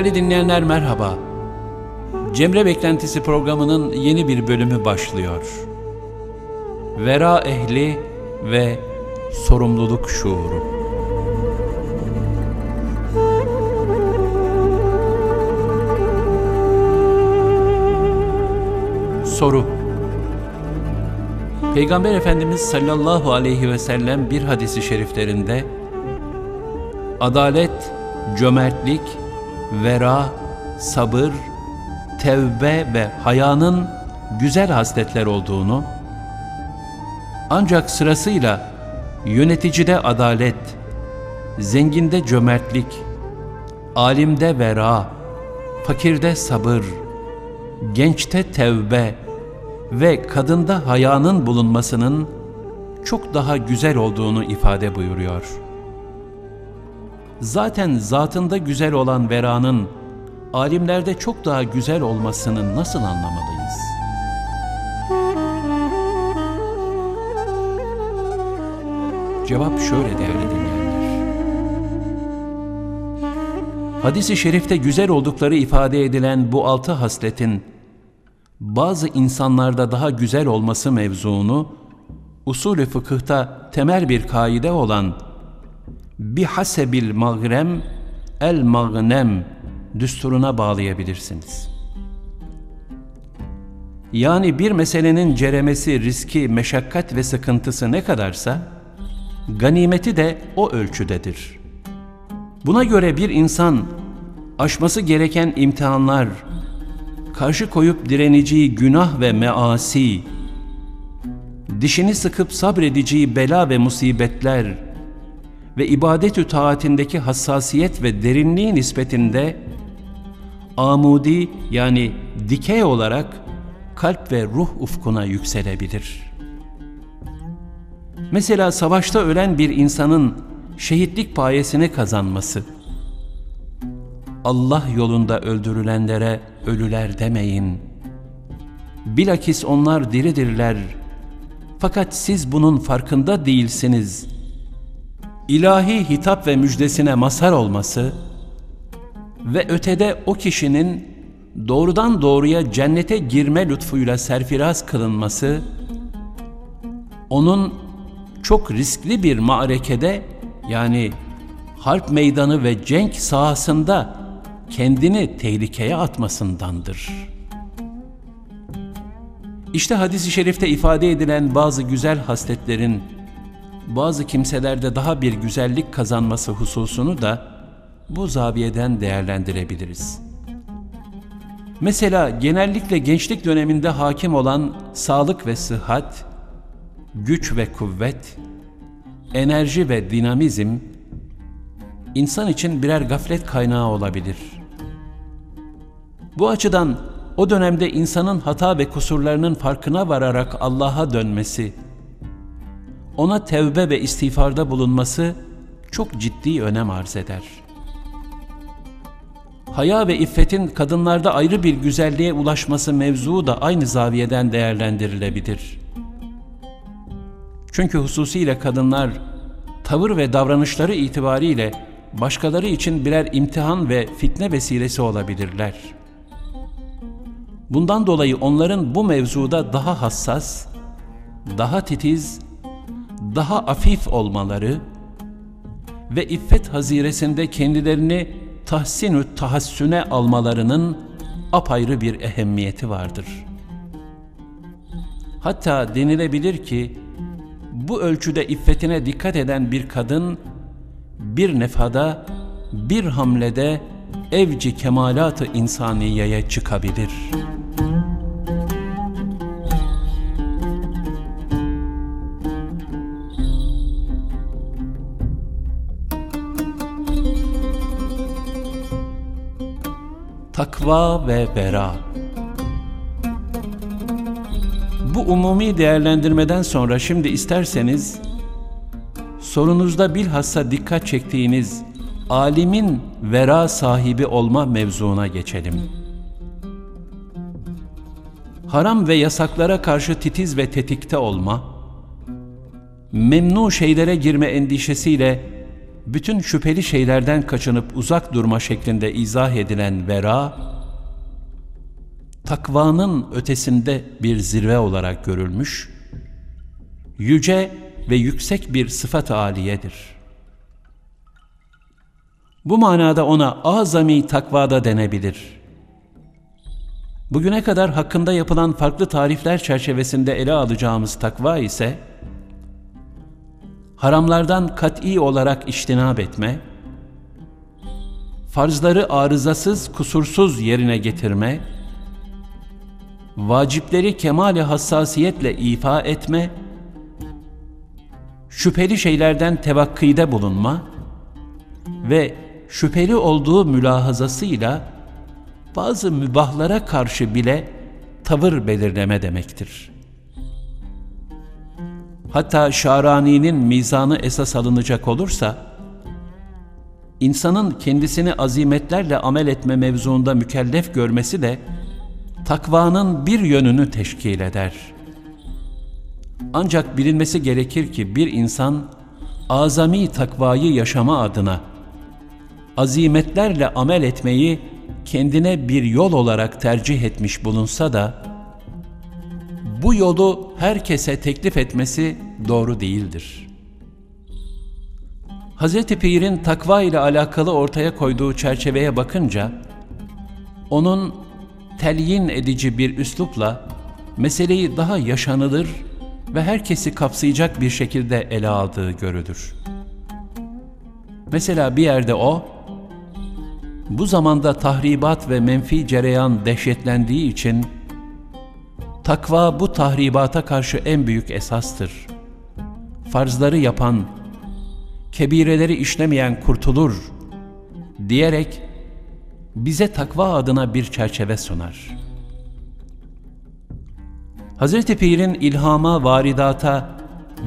Değerli dinleyenler merhaba. Cemre Beklentisi programının yeni bir bölümü başlıyor. Vera ehli ve sorumluluk şuuru. Soru Peygamber Efendimiz sallallahu aleyhi ve sellem bir hadisi şeriflerinde adalet, cömertlik, vera, sabır, tevbe ve hayanın güzel hasletler olduğunu, ancak sırasıyla yöneticide adalet, zenginde cömertlik, alimde vera, fakirde sabır, gençte tevbe ve kadında hayanın bulunmasının çok daha güzel olduğunu ifade buyuruyor. Zaten zatında güzel olan veranın alimlerde çok daha güzel olmasını nasıl anlamalıyız? Cevap şöyle değerli dinleyenler. Hadis-i şerifte güzel oldukları ifade edilen bu altı hasletin bazı insanlarda daha güzel olması mevzuunu usulü fıkıhta temel bir kaide olan bihasebil magrem el magnem düsturuna bağlayabilirsiniz. Yani bir meselenin ceremesi, riski, meşakkat ve sıkıntısı ne kadarsa, ganimeti de o ölçüdedir. Buna göre bir insan aşması gereken imtihanlar, karşı koyup direneceği günah ve measi, dişini sıkıp sabredeceği bela ve musibetler ve ibadetü taatindeki hassasiyet ve derinliği nispetinde amudi yani dikey olarak kalp ve ruh ufkuna yükselebilir. Mesela savaşta ölen bir insanın şehitlik payesini kazanması, Allah yolunda öldürülenlere ölüler demeyin. Bilakis onlar diridirler. Fakat siz bunun farkında değilsiniz. İlahi hitap ve müjdesine mazhar olması ve ötede o kişinin doğrudan doğruya cennete girme lütfuyla serfiraz kılınması, onun çok riskli bir maarekede yani harp meydanı ve cenk sahasında kendini tehlikeye atmasındandır. İşte hadis-i şerifte ifade edilen bazı güzel hasletlerin bazı kimselerde daha bir güzellik kazanması hususunu da bu zaviyeden değerlendirebiliriz. Mesela genellikle gençlik döneminde hakim olan sağlık ve sıhhat, güç ve kuvvet, enerji ve dinamizm, insan için birer gaflet kaynağı olabilir. Bu açıdan o dönemde insanın hata ve kusurlarının farkına vararak Allah'a dönmesi, ona tevbe ve istiğfarda bulunması çok ciddi önem arz eder. Haya ve iffetin kadınlarda ayrı bir güzelliğe ulaşması mevzuu da aynı zaviyeden değerlendirilebilir. Çünkü hususiyle kadınlar tavır ve davranışları itibariyle başkaları için birer imtihan ve fitne vesilesi olabilirler. Bundan dolayı onların bu mevzuda daha hassas, daha titiz, daha afif olmaları ve iffet haziresinde kendilerini tahsinü tahassüne almalarının apayrı bir ehemmiyeti vardır. Hatta denilebilir ki bu ölçüde iffetine dikkat eden bir kadın bir nefada, bir hamlede evci kemalatı insaniyeye çıkabilir.'' Takva ve vera. Bu umumi değerlendirmeden sonra şimdi isterseniz sorunuzda bilhassa dikkat çektiğiniz alimin vera sahibi olma mevzuuna geçelim. Haram ve yasaklara karşı titiz ve tetikte olma, memnu şeylere girme endişesiyle bütün şüpheli şeylerden kaçınıp uzak durma şeklinde izah edilen vera, takvanın ötesinde bir zirve olarak görülmüş, yüce ve yüksek bir sıfat aliyedir. Bu manada ona azami takvada denebilir. Bugüne kadar hakkında yapılan farklı tarifler çerçevesinde ele alacağımız takva ise, haramlardan kat'i olarak iştinab etme, farzları arızasız, kusursuz yerine getirme, vacipleri kemali hassasiyetle ifa etme, şüpheli şeylerden tevakkide bulunma ve şüpheli olduğu mülahazasıyla bazı mübahlara karşı bile tavır belirleme demektir. Hatta Şarani'nin mizanı esas alınacak olursa, insanın kendisini azimetlerle amel etme mevzuunda mükellef görmesi de takvanın bir yönünü teşkil eder. Ancak bilinmesi gerekir ki bir insan azami takvayı yaşama adına azimetlerle amel etmeyi kendine bir yol olarak tercih etmiş bulunsa da bu yolu herkese teklif etmesi doğru değildir. Hz. Pir'in takva ile alakalı ortaya koyduğu çerçeveye bakınca, onun telyin edici bir üslupla meseleyi daha yaşanılır ve herkesi kapsayacak bir şekilde ele aldığı görülür. Mesela bir yerde o, bu zamanda tahribat ve menfi cereyan dehşetlendiği için, takva bu tahribata karşı en büyük esastır. Farzları yapan, kebireleri işlemeyen kurtulur diyerek bize takva adına bir çerçeve sunar. Hz. Pir'in ilhama, varidata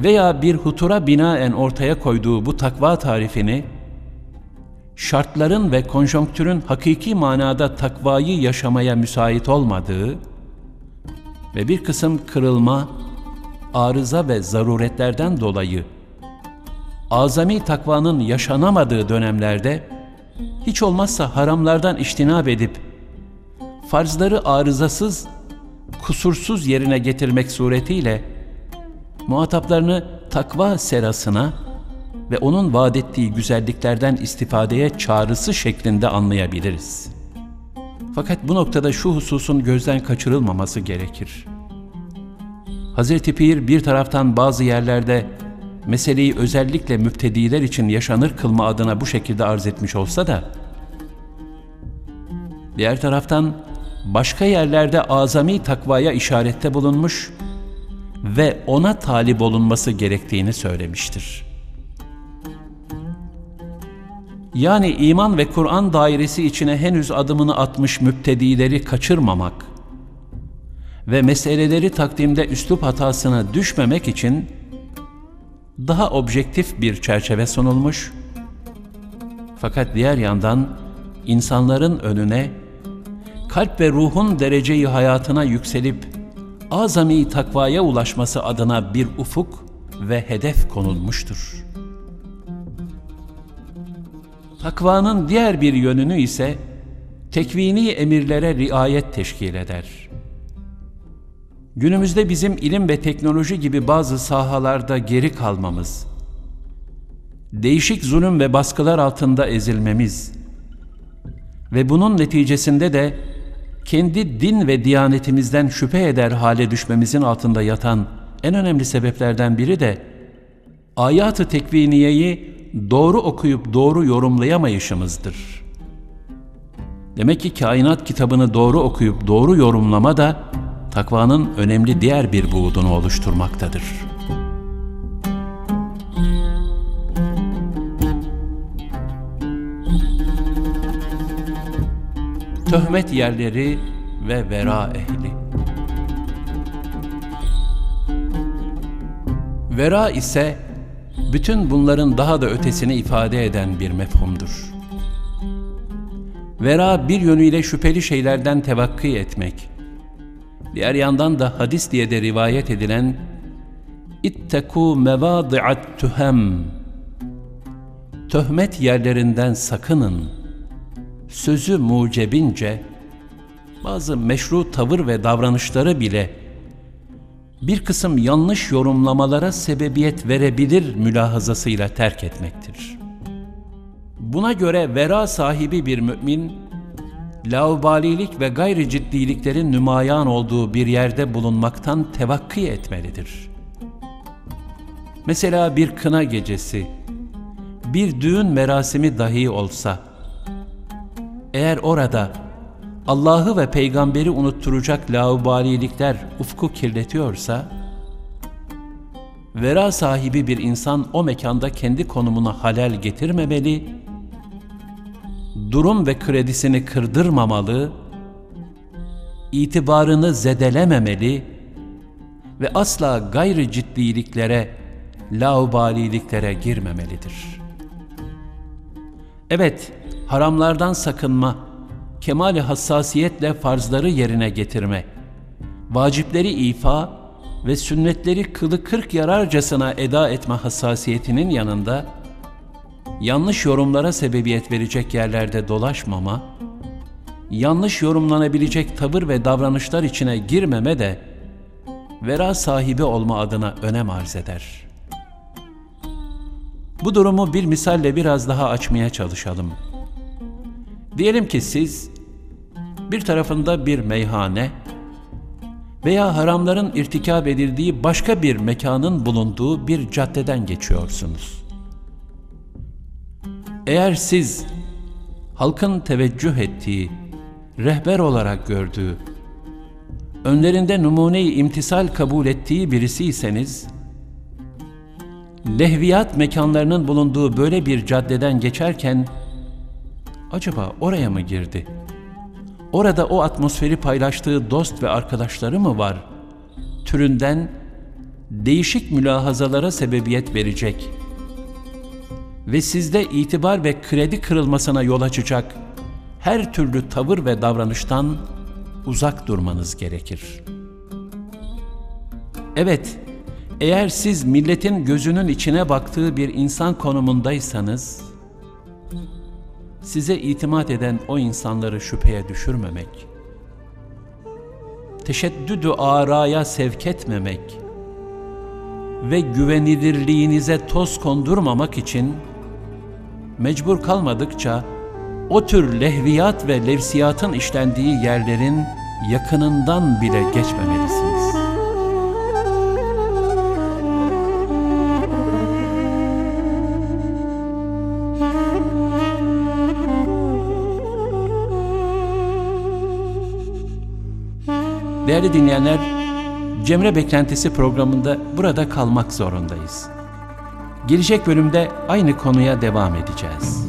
veya bir hutura binaen ortaya koyduğu bu takva tarifini, şartların ve konjonktürün hakiki manada takvayı yaşamaya müsait olmadığı ve bir kısım kırılma, arıza ve zaruretlerden dolayı azami takvanın yaşanamadığı dönemlerde hiç olmazsa haramlardan iştinab edip farzları arızasız, kusursuz yerine getirmek suretiyle muhataplarını takva serasına ve onun vaat ettiği güzelliklerden istifadeye çağrısı şeklinde anlayabiliriz. Fakat bu noktada şu hususun gözden kaçırılmaması gerekir. Hz. Pir bir taraftan bazı yerlerde meseleyi özellikle müptediler için yaşanır kılma adına bu şekilde arz etmiş olsa da, diğer taraftan başka yerlerde azami takvaya işarette bulunmuş ve ona talip olunması gerektiğini söylemiştir. Yani iman ve Kur'an dairesi içine henüz adımını atmış müptedileri kaçırmamak ve meseleleri takdimde üslup hatasına düşmemek için daha objektif bir çerçeve sunulmuş, fakat diğer yandan insanların önüne kalp ve ruhun dereceyi hayatına yükselip azami takvaya ulaşması adına bir ufuk ve hedef konulmuştur. Takvanın diğer bir yönünü ise tekvini emirlere riayet teşkil eder.'' Günümüzde bizim ilim ve teknoloji gibi bazı sahalarda geri kalmamız, değişik zulüm ve baskılar altında ezilmemiz ve bunun neticesinde de kendi din ve diyanetimizden şüphe eder hale düşmemizin altında yatan en önemli sebeplerden biri de ayat-ı tekviniyeyi doğru okuyup doğru yorumlayamayışımızdır. Demek ki kainat kitabını doğru okuyup doğru yorumlama da takvanın önemli diğer bir buğdunu oluşturmaktadır. Töhmet yerleri ve vera ehli Vera ise bütün bunların daha da ötesini ifade eden bir mefhumdur. Vera bir yönüyle şüpheli şeylerden tevakki etmek, Diğer yandan da hadis diye de rivayet edilen itteku mevadi'at tühem töhmet yerlerinden sakının, sözü mucebince, bazı meşru tavır ve davranışları bile bir kısım yanlış yorumlamalara sebebiyet verebilir mülahazasıyla terk etmektir. Buna göre vera sahibi bir mümin, laubalilik ve gayri ciddiliklerin nümayan olduğu bir yerde bulunmaktan tevakki etmelidir. Mesela bir kına gecesi, bir düğün merasimi dahi olsa, eğer orada Allah'ı ve peygamberi unutturacak laubalilikler ufku kirletiyorsa, vera sahibi bir insan o mekanda kendi konumuna halel getirmemeli, durum ve kredisini kırdırmamalı, itibarını zedelememeli ve asla gayri ciddiliklere, laubaliliklere girmemelidir. Evet, haramlardan sakınma, kemali hassasiyetle farzları yerine getirme, vacipleri ifa ve sünnetleri kılı kırk yararcasına eda etme hassasiyetinin yanında, yanlış yorumlara sebebiyet verecek yerlerde dolaşmama, yanlış yorumlanabilecek tavır ve davranışlar içine girmeme de, vera sahibi olma adına önem arz eder. Bu durumu bir misalle biraz daha açmaya çalışalım. Diyelim ki siz bir tarafında bir meyhane veya haramların irtikab edildiği başka bir mekanın bulunduğu bir caddeden geçiyorsunuz. Eğer siz halkın teveccüh ettiği, rehber olarak gördüğü, önlerinde numune-i imtisal kabul ettiği birisiyseniz, lehviyat mekanlarının bulunduğu böyle bir caddeden geçerken, acaba oraya mı girdi? Orada o atmosferi paylaştığı dost ve arkadaşları mı var? Türünden değişik mülahazalara sebebiyet verecek ve sizde itibar ve kredi kırılmasına yol açacak her türlü tavır ve davranıştan uzak durmanız gerekir. Evet, eğer siz milletin gözünün içine baktığı bir insan konumundaysanız, size itimat eden o insanları şüpheye düşürmemek, teşeddüdü araya sevk etmemek ve güvenilirliğinize toz kondurmamak için mecbur kalmadıkça o tür lehviyat ve levsiyatın işlendiği yerlerin yakınından bile geçmemelisiniz. Değerli dinleyenler, Cemre Beklentisi programında burada kalmak zorundayız. Gelecek bölümde aynı konuya devam edeceğiz.